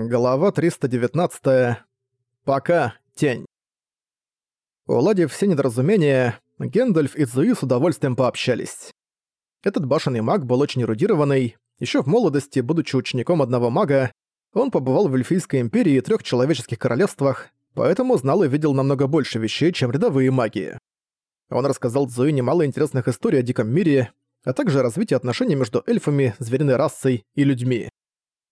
Глава 319. Пока. Тень. Уладив все недоразумения, Гендальф и Цзуи с удовольствием пообщались. Этот башенный маг был очень эрудированный. Еще в молодости, будучи учеником одного мага, он побывал в Эльфийской империи и трех человеческих королевствах, поэтому знал и видел намного больше вещей, чем рядовые маги. Он рассказал Цзуи немало интересных историй о диком мире, а также о развитии отношений между эльфами, звериной расой и людьми.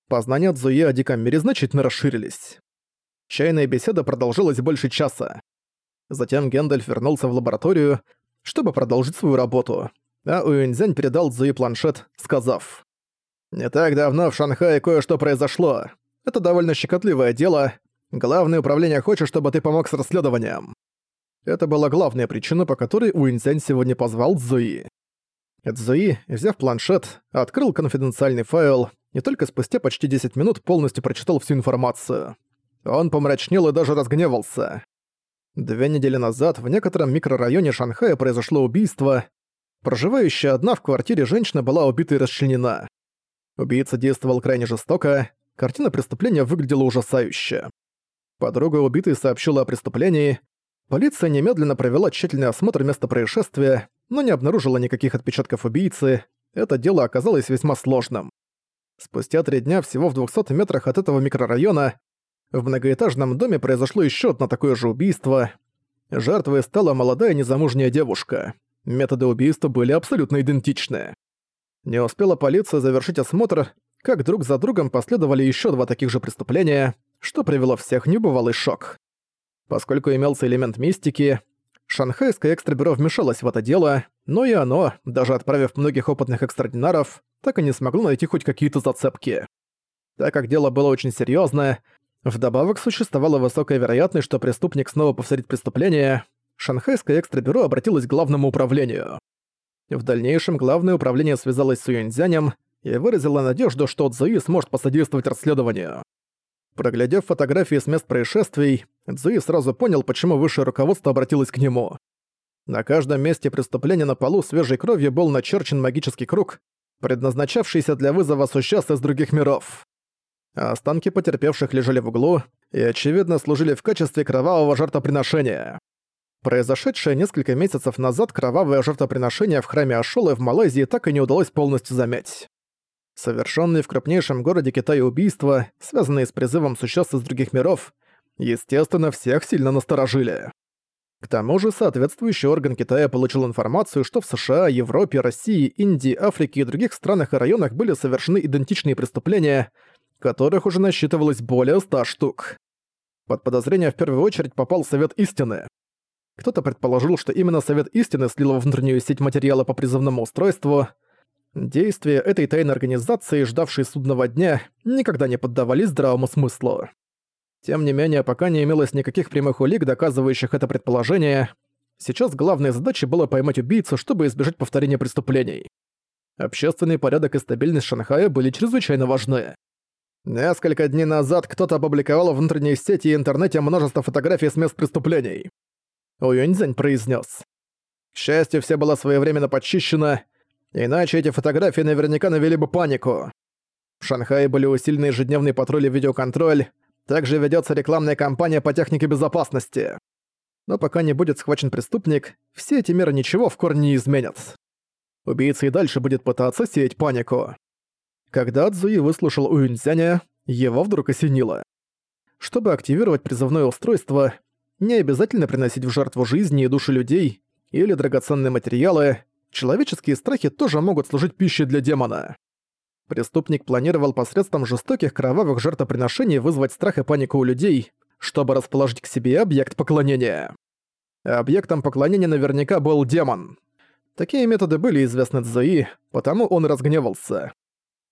Познания Цзуи о диком мире значительно расширились. Чайная беседа продолжилась больше часа. Затем Гендальф вернулся в лабораторию, чтобы продолжить свою работу, а Уинзянь передал Цзуи планшет, сказав «Не так давно в Шанхае кое-что произошло. Это довольно щекотливое дело. Главное управление хочет, чтобы ты помог с расследованием». Это была главная причина, по которой Уинзянь сегодня позвал Цзуи. Цзуи, взяв планшет, открыл конфиденциальный файл и только спустя почти 10 минут полностью прочитал всю информацию. Он помрачнел и даже разгневался. Две недели назад в некотором микрорайоне Шанхая произошло убийство. Проживающая одна в квартире женщина была убита и расчленена. Убийца действовал крайне жестоко, картина преступления выглядела ужасающе. Подруга убитой сообщила о преступлении. Полиция немедленно провела тщательный осмотр места происшествия, но не обнаружила никаких отпечатков убийцы. Это дело оказалось весьма сложным. Спустя три дня всего в 200 метрах от этого микрорайона в многоэтажном доме произошло еще одно такое же убийство. Жертвой стала молодая незамужняя девушка. Методы убийства были абсолютно идентичны. Не успела полиция завершить осмотр, как друг за другом последовали еще два таких же преступления, что привело всех в небывалый шок. Поскольку имелся элемент мистики, Шанхайское экстрабюро вмешалось в это дело, но и оно, даже отправив многих опытных экстрадинаров, так и не смогло найти хоть какие-то зацепки. Так как дело было очень серьезное, вдобавок существовала высокая вероятность, что преступник снова повторит преступление, Шанхайское экстрабюро обратилось к главному управлению. В дальнейшем главное управление связалось с Юньцзянем и выразило надежду, что Цзуи сможет посодействовать расследованию. Проглядев фотографии с мест происшествий, Цзуи сразу понял, почему высшее руководство обратилось к нему. На каждом месте преступления на полу свежей кровью был начерчен магический круг, предназначавшийся для вызова существ из других миров. останки потерпевших лежали в углу и, очевидно, служили в качестве кровавого жертвоприношения. Произошедшее несколько месяцев назад кровавое жертвоприношение в храме Ашолы в Малайзии так и не удалось полностью замять. Совершенные в крупнейшем городе Китая убийства, связанные с призывом существ из других миров, естественно, всех сильно насторожили. К тому же соответствующий орган Китая получил информацию, что в США, Европе, России, Индии, Африке и других странах и районах были совершены идентичные преступления, которых уже насчитывалось более ста штук. Под подозрение в первую очередь попал Совет Истины. Кто-то предположил, что именно Совет Истины слил во внутреннюю сеть материала по призывному устройству – Действия этой тайной организации, ждавшей судного дня, никогда не поддавались здравому смыслу. Тем не менее, пока не имелось никаких прямых улик, доказывающих это предположение, сейчас главной задачей было поймать убийцу, чтобы избежать повторения преступлений. Общественный порядок и стабильность Шанхая были чрезвычайно важны. Несколько дней назад кто-то опубликовал в внутренней сети и интернете множество фотографий с мест преступлений. Уюньцзэнь произнес. К счастью, все было своевременно подчищено, Иначе эти фотографии наверняка навели бы панику. В Шанхае были усилены ежедневные патрули видеоконтроль, также ведется рекламная кампания по технике безопасности. Но пока не будет схвачен преступник, все эти меры ничего в корне не изменят. Убийца и дальше будет пытаться сеять панику. Когда Цзуи выслушал Уюньцзяня, его вдруг осенило. Чтобы активировать призывное устройство, не обязательно приносить в жертву жизни и души людей или драгоценные материалы, человеческие страхи тоже могут служить пищей для демона. Преступник планировал посредством жестоких кровавых жертвоприношений вызвать страх и панику у людей, чтобы расположить к себе объект поклонения. Объектом поклонения наверняка был демон. Такие методы были известны Цзуи, потому он разгневался.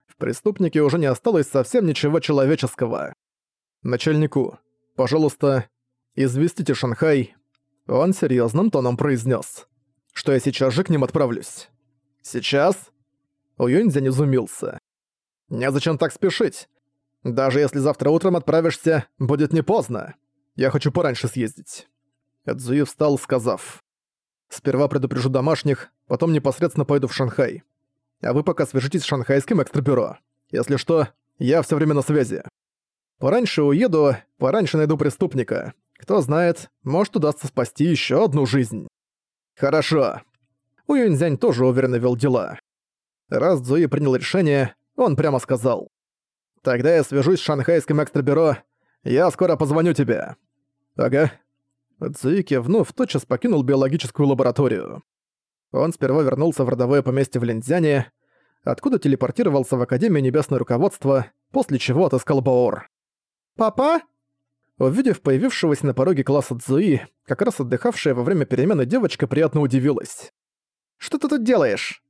В преступнике уже не осталось совсем ничего человеческого. Начальнику, пожалуйста, известите Шанхай. Он серьезным тоном произнес что я сейчас же к ним отправлюсь. Сейчас? Уюньцзянь изумился. Незачем так спешить. Даже если завтра утром отправишься, будет не поздно. Я хочу пораньше съездить. Эдзуи встал, сказав. Сперва предупрежу домашних, потом непосредственно пойду в Шанхай. А вы пока свяжитесь с шанхайским экстрабюро. Если что, я все время на связи. Пораньше уеду, пораньше найду преступника. Кто знает, может удастся спасти еще одну жизнь. Хорошо. У Юньцзянь тоже уверенно вел дела. Раз Цзуи принял решение, он прямо сказал. «Тогда я свяжусь с шанхайским экстрабюро. Я скоро позвоню тебе». «Ага». Цзуи кивнув, тотчас покинул биологическую лабораторию. Он сперва вернулся в родовое поместье в Линдзяне, откуда телепортировался в Академию Небесное Руководство, после чего отыскал Баор. «Папа?» Увидев появившегося на пороге класса Цзуи, как раз отдыхавшая во время перемены девочка приятно удивилась. «Что ты тут делаешь?»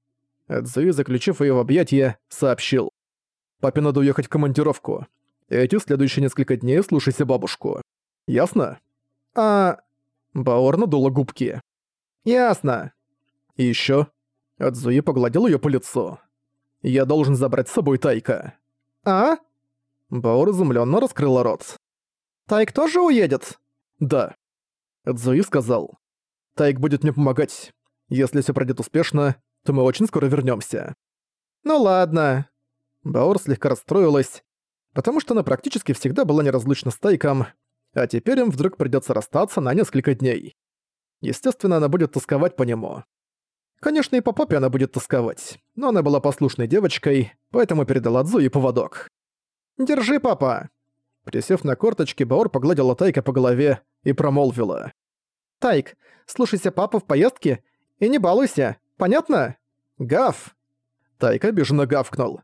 Цзуи, заключив её в объятия, сообщил. «Папе надо уехать в командировку. Эти следующие несколько дней слушайся бабушку. Ясно?» «А...» Баор надула губки. «Ясно». «И ещё...» Цзуи погладил её по лицу. «Я должен забрать с собой Тайка». «А?» Баор изумленно раскрыла рот. «Тайк тоже уедет?» «Да». Цзуи сказал. «Тайк будет мне помогать. Если все пройдет успешно, то мы очень скоро вернемся. «Ну ладно». Баор слегка расстроилась, потому что она практически всегда была неразлучна с Тайком, а теперь им вдруг придется расстаться на несколько дней. Естественно, она будет тосковать по нему. Конечно, и по попе она будет тосковать, но она была послушной девочкой, поэтому передала Дзу и поводок. «Держи, папа!» Присев на корточки, Баор погладила Тайка по голове и промолвила. «Тайк, слушайся папу в поездке и не балуйся, понятно?» «Гав!» Тайк обиженно гавкнул.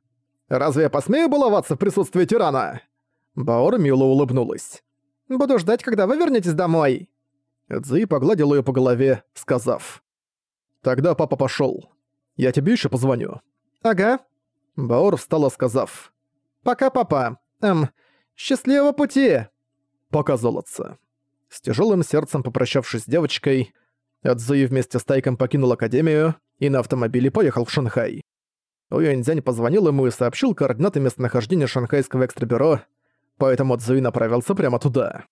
«Разве я посмею баловаться в присутствии тирана?» Баор мило улыбнулась. «Буду ждать, когда вы вернетесь домой!» Цзи погладил ее по голове, сказав. «Тогда папа пошел. Я тебе еще позвоню». «Ага». Баор встала, сказав. «Пока, папа. Эм, счастливого пути!» «Пока, золотце». С тяжелым сердцем попрощавшись с девочкой, Цзуи вместе с Тайком покинул Академию и на автомобиле поехал в Шанхай. Уюньцзянь позвонил ему и сообщил координаты местонахождения шанхайского экстрабюро, поэтому Цзуи направился прямо туда.